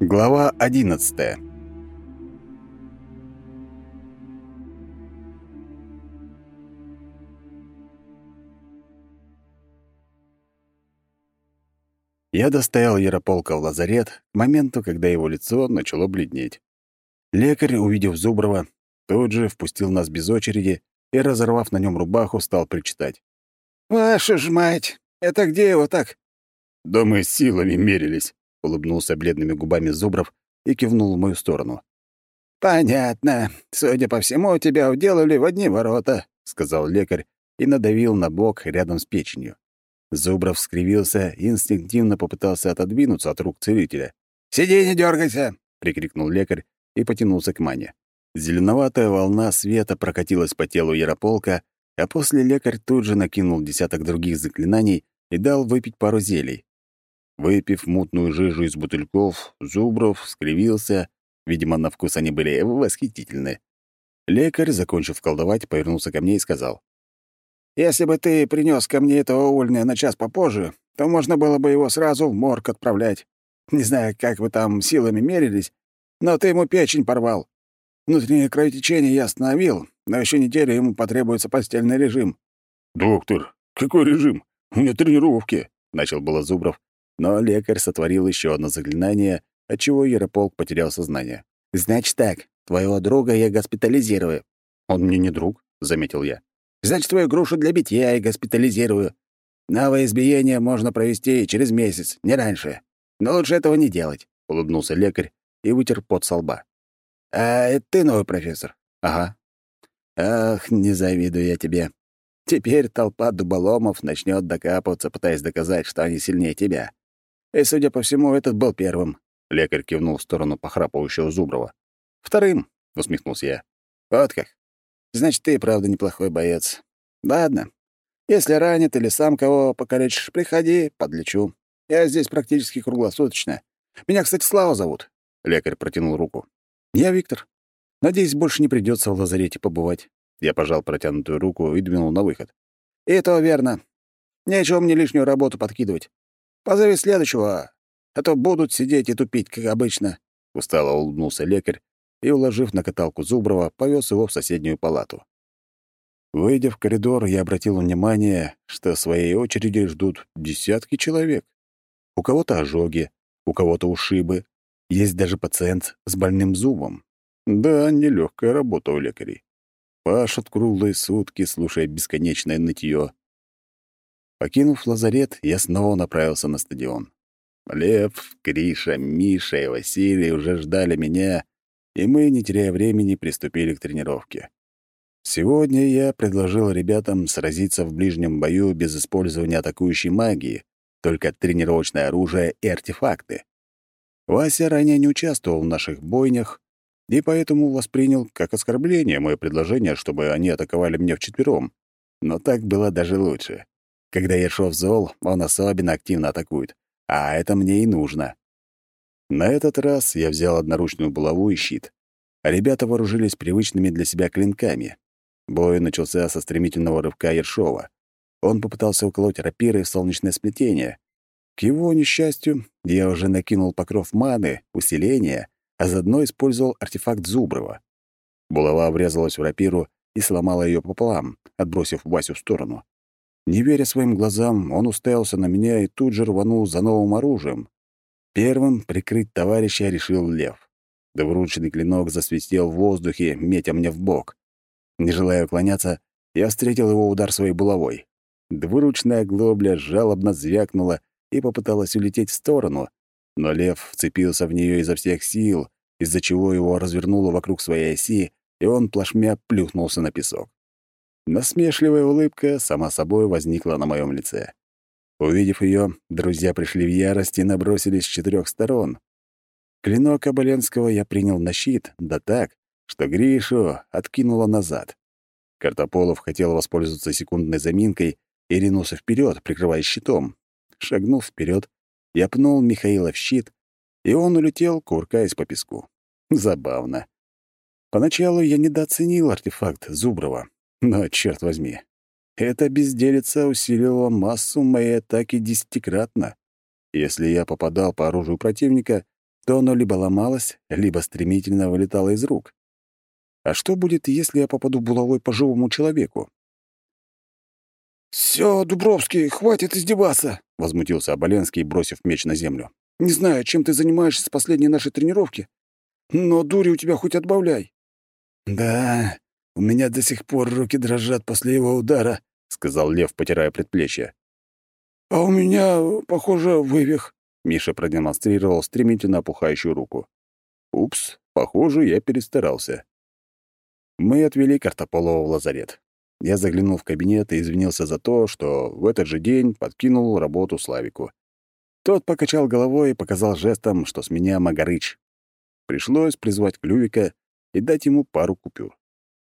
Глава одиннадцатая Я доставил Ярополка в лазарет к моменту, когда его лицо начало бледнеть. Лекарь, увидев Зуброва, тут же впустил нас без очереди и, разорвав на нем рубаху, стал причитать. «Ваша ж мать! Это где его так?» «Да мы силами мерились», — улыбнулся бледными губами Зубров и кивнул в мою сторону. «Понятно. Судя по всему, тебя уделали в одни ворота», — сказал лекарь и надавил на бок рядом с печенью. Зубров скривился и инстинктивно попытался отодвинуться от рук целителя. «Сиди, не дергайся!» — прикрикнул лекарь и потянулся к мане. Зеленоватая волна света прокатилась по телу Ярополка, а после лекарь тут же накинул десяток других заклинаний и дал выпить пару зелий. Выпив мутную жижу из бутыльков, Зубров скривился, видимо, на вкус они были восхитительны. Лекарь, закончив колдовать, повернулся ко мне и сказал. Если бы ты принес ко мне этого увольня на час попозже, то можно было бы его сразу в морг отправлять. Не знаю, как вы там силами мерились, но ты ему печень порвал. Внутреннее кровотечение я остановил, но еще неделю ему потребуется постельный режим». «Доктор, какой режим? У меня тренировки», — начал было Зубров, но лекарь сотворил еще одно заклинание, отчего Ярополк потерял сознание. «Значит так, твоего друга я госпитализирую». «Он мне не друг», — заметил я. Значит, твою грушу для битья и госпитализирую. Новое избиение можно провести через месяц, не раньше. Но лучше этого не делать», — улыбнулся лекарь и вытер пот со лба. «А это ты новый профессор?» «Ага». «Ах, не завидую я тебе. Теперь толпа дуболомов начнет докапываться, пытаясь доказать, что они сильнее тебя. И, судя по всему, этот был первым». Лекарь кивнул в сторону похрапывающего Зуброва. «Вторым», — усмехнулся я. «Вот как. Значит, ты правда неплохой боец. Ладно. Если ранит или сам кого покалечишь, приходи, подлечу. Я здесь практически круглосуточно. Меня, кстати, Слава зовут. Лекарь протянул руку. Я Виктор. Надеюсь, больше не придется в лазарете побывать. Я пожал протянутую руку и двинул на выход. И то верно. Нечего мне лишнюю работу подкидывать. Позови следующего, а то будут сидеть и тупить, как обычно. Устало улыбнулся лекарь и, уложив на каталку Зуброва, повез его в соседнюю палату. Выйдя в коридор, я обратил внимание, что своей очереди ждут десятки человек. У кого-то ожоги, у кого-то ушибы, есть даже пациент с больным зубом. Да, нелегкая работа у лекарей. Пашут круглые сутки, слушая бесконечное нытье. Покинув лазарет, я снова направился на стадион. Лев, Криша, Миша и Василий уже ждали меня, и мы, не теряя времени, приступили к тренировке. Сегодня я предложил ребятам сразиться в ближнем бою без использования атакующей магии, только тренировочное оружие и артефакты. Вася ранее не участвовал в наших бойнях и поэтому воспринял как оскорбление мое предложение, чтобы они атаковали меня вчетвером. Но так было даже лучше. Когда Ершов зол, он особенно активно атакует, а это мне и нужно. На этот раз я взял одноручную булаву и щит. Ребята вооружились привычными для себя клинками. Бой начался со стремительного рывка Ершова. Он попытался уколоть рапиры в солнечное сплетение. К его несчастью, я уже накинул покров маны, усиления, а заодно использовал артефакт Зуброва. Булава врезалась в рапиру и сломала ее пополам, отбросив Васю в сторону. Не веря своим глазам, он уставился на меня и тут же рванул за новым оружием. Первым прикрыть товарища решил лев. Двуручный клинок засвистел в воздухе, метя мне в бок. Не желая уклоняться, я встретил его удар своей булавой. Двуручная глобля жалобно звякнула и попыталась улететь в сторону, но лев вцепился в нее изо всех сил, из-за чего его развернуло вокруг своей оси, и он плашмя плюхнулся на песок. Насмешливая улыбка сама собой возникла на моем лице. Увидев ее, друзья пришли в ярость и набросились с четырех сторон. Клинок Оболенского я принял на щит, да так, что Гришу откинуло назад. Картополов хотел воспользоваться секундной заминкой и ринулся вперед, прикрываясь щитом. Шагнув вперед, я пнул Михаила в щит, и он улетел, куркаясь по песку. Забавно. Поначалу я недооценил артефакт Зуброва, но, черт возьми, Эта безделица усилила массу моей атаки десятикратно. Если я попадал по оружию противника, то оно либо ломалось, либо стремительно вылетало из рук. А что будет, если я попаду булавой по живому человеку? «Всё, Дубровский, хватит издеваться!» — возмутился Оболенский, бросив меч на землю. «Не знаю, чем ты занимаешься с последней нашей тренировки, но дури у тебя хоть отбавляй». «Да, у меня до сих пор руки дрожат после его удара», — сказал Лев, потирая предплечье. «А у меня, похоже, вывих», — Миша продемонстрировал стремительно опухающую руку. «Упс, похоже, я перестарался». Мы отвели Картополова в лазарет. Я заглянул в кабинет и извинился за то, что в этот же день подкинул работу Славику. Тот покачал головой и показал жестом, что с меня Магарыч. Пришлось призвать Клювика и дать ему пару купюр.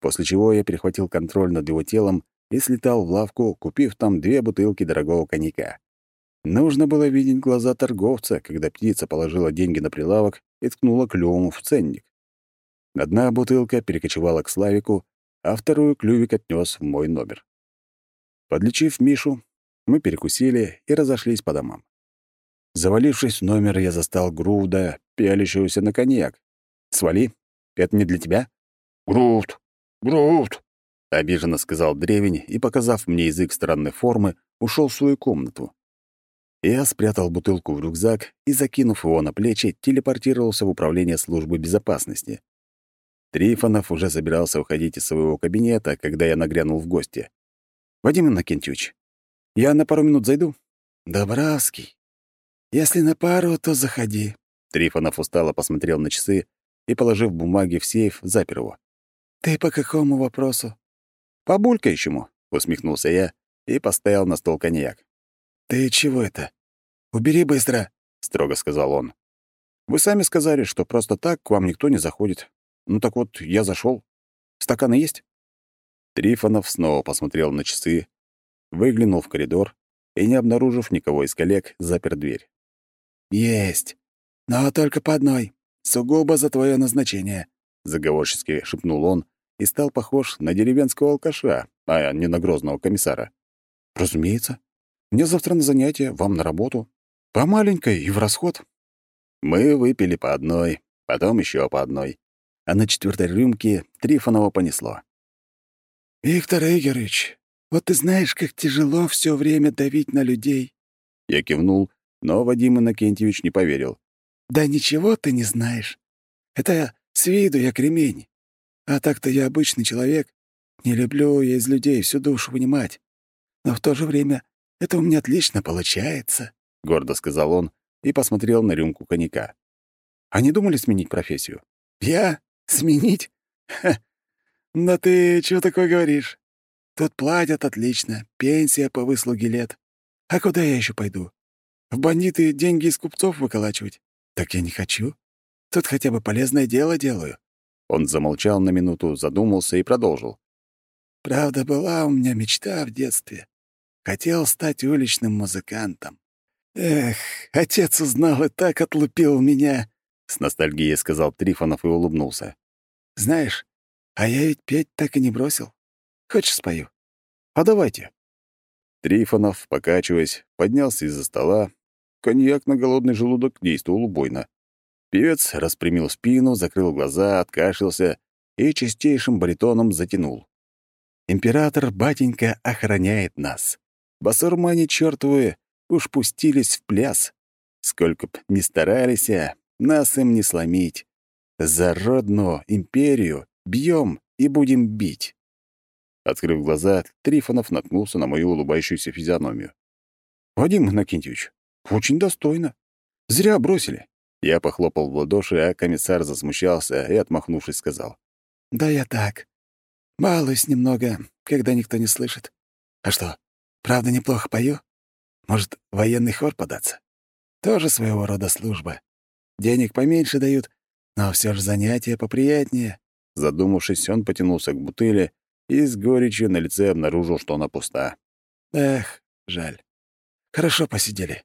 После чего я перехватил контроль над его телом и слетал в лавку, купив там две бутылки дорогого коньяка. Нужно было видеть глаза торговца, когда птица положила деньги на прилавок и ткнула клювом в ценник. Одна бутылка перекочевала к Славику, а вторую клювик отнес в мой номер. Подлечив Мишу, мы перекусили и разошлись по домам. Завалившись в номер, я застал Грувда, пялящегося на коньяк. «Свали, это не для тебя?» «Грувд! Грувд!» — обиженно сказал древень и, показав мне язык странной формы, ушел в свою комнату. Я спрятал бутылку в рюкзак и, закинув его на плечи, телепортировался в управление службы безопасности. Трифонов уже собирался уходить из своего кабинета, когда я нагрянул в гости. «Вадим Иннокентьевич, я на пару минут зайду?» «Добравский, если на пару, то заходи». Трифонов устало посмотрел на часы и, положив бумаги в сейф, запер его. «Ты по какому вопросу?» «По булькающему», — усмехнулся я и поставил на стол коньяк. «Ты чего это? Убери быстро», — строго сказал он. «Вы сами сказали, что просто так к вам никто не заходит. Ну так вот, я зашел. Стаканы есть?» Трифонов снова посмотрел на часы, выглянул в коридор и, не обнаружив никого из коллег, запер дверь. «Есть. Но только по одной. Сугубо за твое назначение», — заговорчески шепнул он и стал похож на деревенского алкаша, а не на грозного комиссара. «Разумеется. Мне завтра на занятие, вам на работу. По маленькой и в расход». Мы выпили по одной, потом еще по одной а на четвертой рюмке Трифонова понесло. «Виктор Игоревич, вот ты знаешь, как тяжело все время давить на людей». Я кивнул, но Вадим Иннокентьевич не поверил. «Да ничего ты не знаешь. Это с виду я кремень. А так-то я обычный человек. Не люблю я из людей всю душу вынимать. Но в то же время это у меня отлично получается», — гордо сказал он и посмотрел на рюмку коньяка. «А не думали сменить профессию?» «Я? Сменить? Ха. Да ты чего такое говоришь? Тут платят отлично, пенсия по выслуге лет. А куда я еще пойду? В бандиты деньги из купцов выколачивать? Так я не хочу. Тут хотя бы полезное дело делаю. Он замолчал на минуту, задумался и продолжил. Правда, была у меня мечта в детстве. Хотел стать уличным музыкантом. Эх, отец узнал и так отлупил меня. С ностальгией сказал Трифонов и улыбнулся. «Знаешь, а я ведь петь так и не бросил. Хочешь, спою?» «А давайте». Трифонов, покачиваясь, поднялся из-за стола. Коньяк на голодный желудок действовал убойно. Певец распрямил спину, закрыл глаза, откашлялся и чистейшим баритоном затянул. «Император, батенька, охраняет нас. Басурмане чертовы уж пустились в пляс. Сколько б ни старались, а нас им не сломить. За родную империю бьем и будем бить. Открыв глаза, Трифонов наткнулся на мою улыбающуюся физиономию. «Вадим Иннокентьевич, очень достойно. Зря бросили». Я похлопал в ладоши, а комиссар засмущался и, отмахнувшись, сказал. «Да я так. Балуюсь немного, когда никто не слышит. А что, правда неплохо пою? Может, военный хор податься? Тоже своего рода служба. Денег поменьше дают, но все же занятия поприятнее». Задумавшись, он потянулся к бутыли и с горечью на лице обнаружил, что она пуста. «Эх, жаль. Хорошо посидели».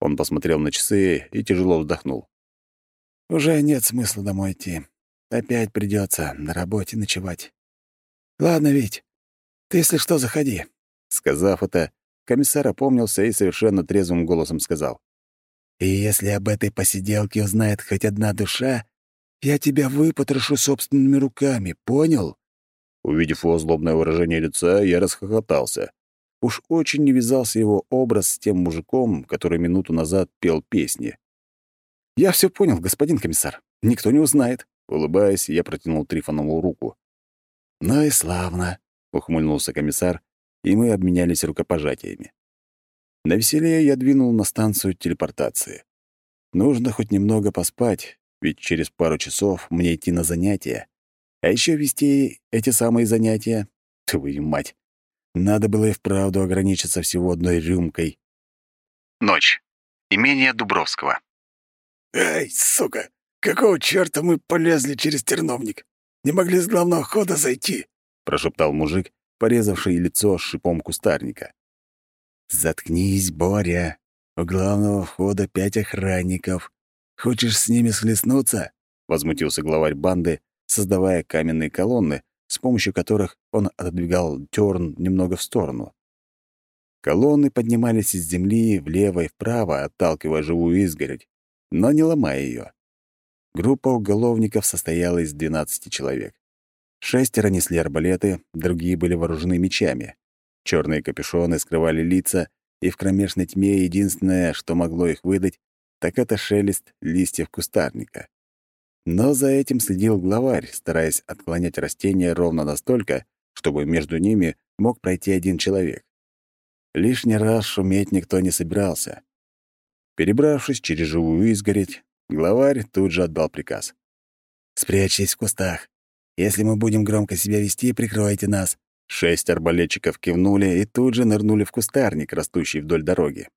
Он посмотрел на часы и тяжело вздохнул. «Уже нет смысла домой идти. Опять придется на работе ночевать. Ладно, Вить, ты, если что, заходи. Сказав это, комиссар опомнился и совершенно трезвым голосом сказал. «И если об этой посиделке узнает хоть одна душа, я тебя выпотрошу собственными руками, понял?» Увидев его злобное выражение лица, я расхохотался. Уж очень не вязался его образ с тем мужиком, который минуту назад пел песни. «Я все понял, господин комиссар. Никто не узнает». Улыбаясь, я протянул Трифонову руку. «Ну и славно», — ухмыльнулся комиссар, и мы обменялись рукопожатиями. На веселье я двинул на станцию телепортации. Нужно хоть немного поспать, ведь через пару часов мне идти на занятия. А еще вести эти самые занятия. Твою мать! Надо было и вправду ограничиться всего одной рюмкой. Ночь. Имение Дубровского. «Эй, сука! Какого чёрта мы полезли через терновник? Не могли с главного хода зайти?» — прошептал мужик, порезавший лицо шипом кустарника. «Заткнись, Боря. У главного входа пять охранников. Хочешь с ними схлестнуться?» — возмутился главарь банды, создавая каменные колонны, с помощью которых он отодвигал тёрн немного в сторону. Колонны поднимались из земли влево и вправо, отталкивая живую изгородь, но не ломая ее. Группа уголовников состояла из 12 человек. Шестеро несли арбалеты, другие были вооружены мечами. Черные капюшоны скрывали лица, и в кромешной тьме единственное, что могло их выдать, так это шелест листьев кустарника. Но за этим следил главарь, стараясь отклонять растения ровно настолько, чтобы между ними мог пройти один человек. Лишний раз шуметь никто не собирался. Перебравшись через живую изгородь, главарь тут же отдал приказ. «Спрячьтесь в кустах. Если мы будем громко себя вести, прикройте нас». Шесть арбалетчиков кивнули и тут же нырнули в кустарник, растущий вдоль дороги.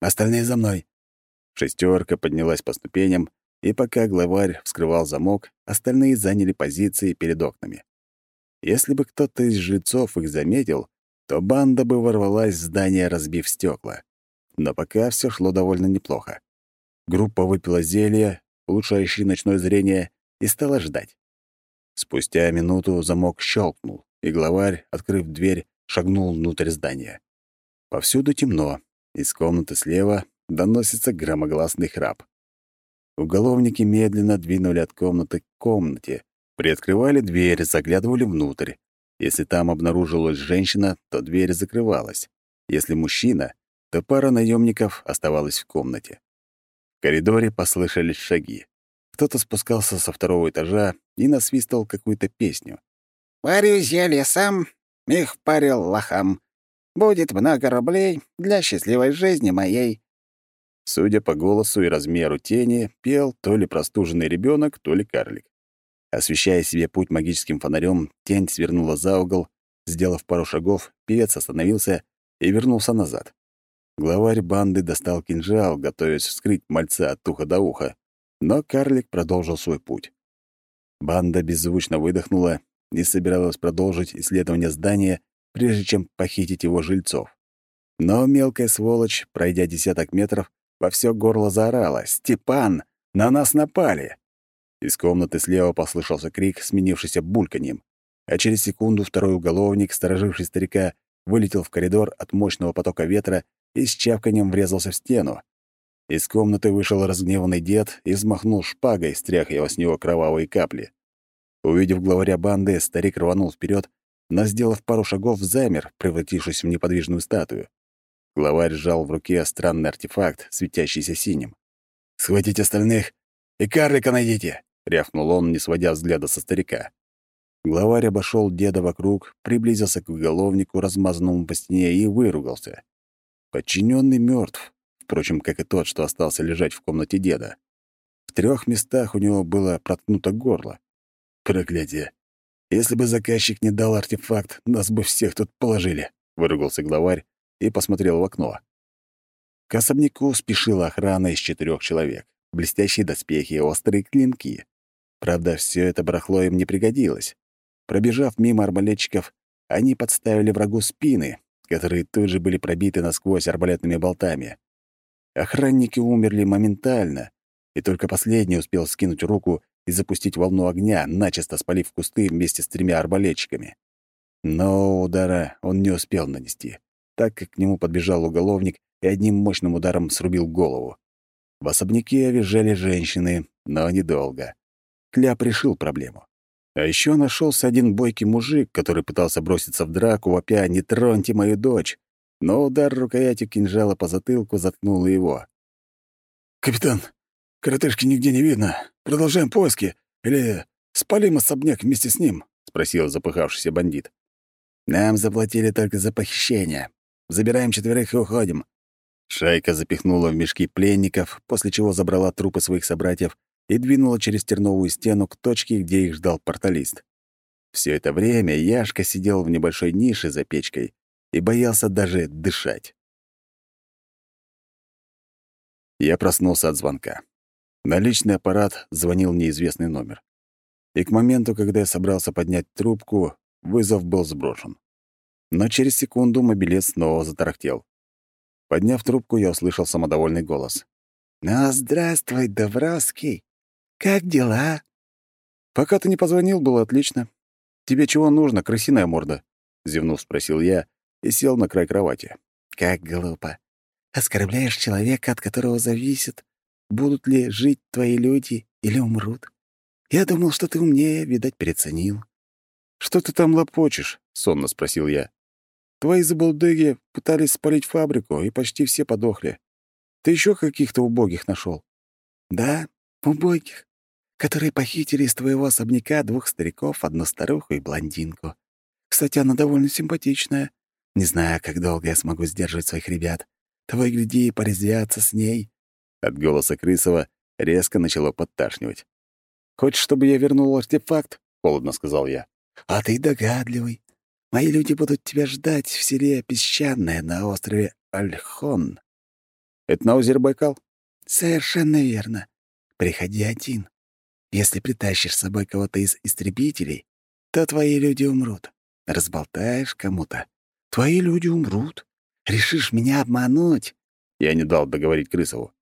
«Остальные за мной». Шестерка поднялась по ступеням, и пока главарь вскрывал замок, остальные заняли позиции перед окнами. Если бы кто-то из жильцов их заметил, то банда бы ворвалась в здание, разбив стекла. Но пока все шло довольно неплохо. Группа выпила зелье, улучшающее ночное зрение, и стала ждать. Спустя минуту замок щелкнул, и главарь, открыв дверь, шагнул внутрь здания. Повсюду темно, из комнаты слева доносится громогласный храп. Уголовники медленно двинули от комнаты к комнате, приоткрывали дверь, заглядывали внутрь. Если там обнаружилась женщина, то дверь закрывалась. Если мужчина, то пара наемников оставалась в комнате. В коридоре послышались шаги. Кто-то спускался со второго этажа и насвистывал какую-то песню. «Варю зелье сам, их парил лохам. Будет много рублей для счастливой жизни моей. Судя по голосу и размеру тени, пел то ли простуженный ребенок, то ли карлик. Освещая себе путь магическим фонарем, тень свернула за угол. Сделав пару шагов, певец остановился и вернулся назад. Главарь банды достал кинжал, готовясь вскрыть мальца от уха до уха, но карлик продолжил свой путь. Банда беззвучно выдохнула и собиралась продолжить исследование здания, прежде чем похитить его жильцов. Но мелкая сволочь, пройдя десяток метров, во все горло заорала «Степан! На нас напали!» Из комнаты слева послышался крик, сменившийся бульканьем, а через секунду второй уголовник, стороживший старика, вылетел в коридор от мощного потока ветра и с чавканием врезался в стену. Из комнаты вышел разгневанный дед и взмахнул шпагой, стряхивая с него кровавые капли. Увидев главаря банды, старик рванул вперед, но, сделав пару шагов, замер, превратившись в неподвижную статую. Главарь сжал в руке странный артефакт, светящийся синим. «Схватите остальных и карлика найдите!» — рявкнул он, не сводя взгляда со старика. Главарь обошел деда вокруг, приблизился к уголовнику, размазанному по стене, и выругался. Подчиненный мертв, впрочем, как и тот, что остался лежать в комнате деда. В трех местах у него было проткнуто горло. Проклятие! Если бы заказчик не дал артефакт, нас бы всех тут положили, — выругался главарь, и посмотрел в окно. К особняку спешила охрана из четырех человек. Блестящие доспехи, острые клинки. Правда, все это барахло им не пригодилось. Пробежав мимо арбалетчиков, они подставили врагу спины, которые тут же были пробиты насквозь арбалетными болтами. Охранники умерли моментально, и только последний успел скинуть руку и запустить волну огня, начисто спалив кусты вместе с тремя арбалетчиками. Но удара он не успел нанести. Так как к нему подбежал уголовник и одним мощным ударом срубил голову. В особняке визжали женщины, но недолго. Кляп решил проблему. А еще нашелся один бойкий мужик, который пытался броситься в драку, вопя «Не троньте мою дочь!» Но удар рукоятью кинжала по затылку заткнул его. «Капитан, коротышки нигде не видно. Продолжаем поиски. Или спалим особняк вместе с ним?» — спросил запыхавшийся бандит. «Нам заплатили только за похищение. Забираем четверых и уходим». Шайка запихнула в мешки пленников, после чего забрала трупы своих собратьев и двинула через терновую стену к точке, где их ждал порталист. Все это время Яшка сидел в небольшой нише за печкой и боялся даже дышать. Я проснулся от звонка. На личный аппарат звонил неизвестный номер. И к моменту, когда я собрался поднять трубку, вызов был сброшен. Но через секунду мобилет снова затарахтел. Подняв трубку, я услышал самодовольный голос. «Ну, здравствуй, Добровский. Как дела?» «Пока ты не позвонил, было отлично. Тебе чего нужно, крысиная морда?» — зевнув, спросил я и сел на край кровати. «Как глупо. Оскорбляешь человека, от которого зависит, будут ли жить твои люди или умрут. Я думал, что ты умнее, видать, переоценил». «Что ты там лопочешь?» — сонно спросил я. «Твои забулдыги пытались спалить фабрику, и почти все подохли. Ты еще каких-то убогих нашел? «Да, убогих которые похитили из твоего особняка двух стариков, одну старуху и блондинку. Кстати, она довольно симпатичная. Не знаю, как долго я смогу сдерживать своих ребят. Того и гляди, и порезвятся с ней». От голоса Крысова резко начало подташнивать. «Хочешь, чтобы я вернул артефакт?» — холодно сказал я. «А ты догадливый. Мои люди будут тебя ждать в селе Песчаное на острове Альхон». «Это на озере Байкал?» «Совершенно верно. Приходи один. Если притащишь с собой кого-то из истребителей, то твои люди умрут. Разболтаешь кому-то. Твои люди умрут. Решишь меня обмануть?» Я не дал договорить Крысову.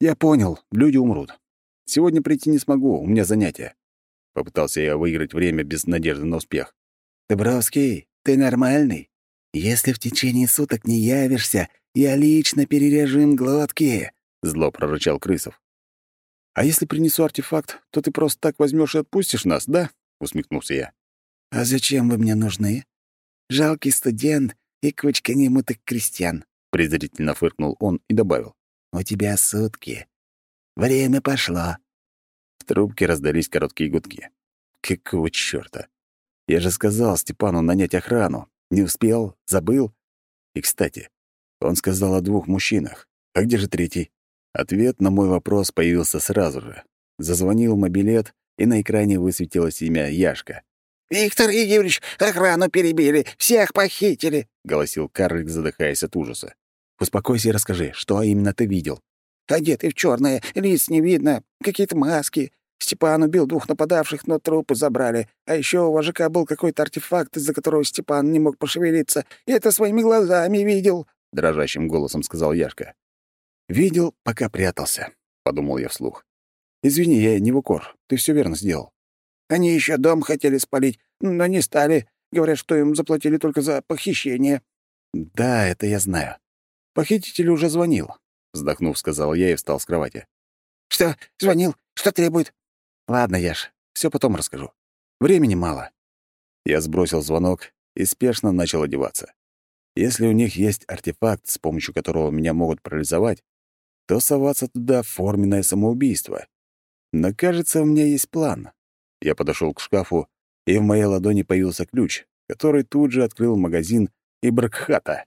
«Я понял, люди умрут. Сегодня прийти не смогу, у меня занятия». Попытался я выиграть время без надежды на успех. «Дубровский, ты нормальный? Если в течение суток не явишься, я лично перережу им глотки», — зло прорычал Крысов. «А если принесу артефакт, то ты просто так возьмешь и отпустишь нас, да?» — усмехнулся я. «А зачем вы мне нужны? Жалкий студент и кучка немытых крестьян», — презрительно фыркнул он и добавил. «У тебя сутки. Время пошло». В трубке раздались короткие гудки. «Какого чёрта? Я же сказал Степану нанять охрану. Не успел? Забыл? И, кстати, он сказал о двух мужчинах. А где же третий?» Ответ на мой вопрос появился сразу же. Зазвонил мобилет, и на экране высветилось имя Яшка. «Виктор Игоревич, охрану перебили, всех похитили», — голосил карлик, задыхаясь от ужаса. «Успокойся и расскажи, что именно ты видел?» «Одеты в черное, лиц не видно, какие-то маски. Степан убил двух нападавших, но трупы забрали. А еще у вожака был какой-то артефакт, из-за которого Степан не мог пошевелиться. Я это своими глазами видел», — дрожащим голосом сказал Яшка. «Видел, пока прятался», — подумал я вслух. «Извини, я не в укор. Ты все верно сделал». «Они еще дом хотели спалить, но не стали. Говорят, что им заплатили только за похищение». «Да, это я знаю. Похититель уже звонил», — вздохнув, сказал я и встал с кровати. «Что? Звонил? Что требует?» «Ладно, Яш, все потом расскажу. Времени мало». Я сбросил звонок и спешно начал одеваться. Если у них есть артефакт, с помощью которого меня могут парализовать, то соваться туда — форменное самоубийство. Но, кажется, у меня есть план. Я подошел к шкафу, и в моей ладони появился ключ, который тут же открыл магазин Ибракхата.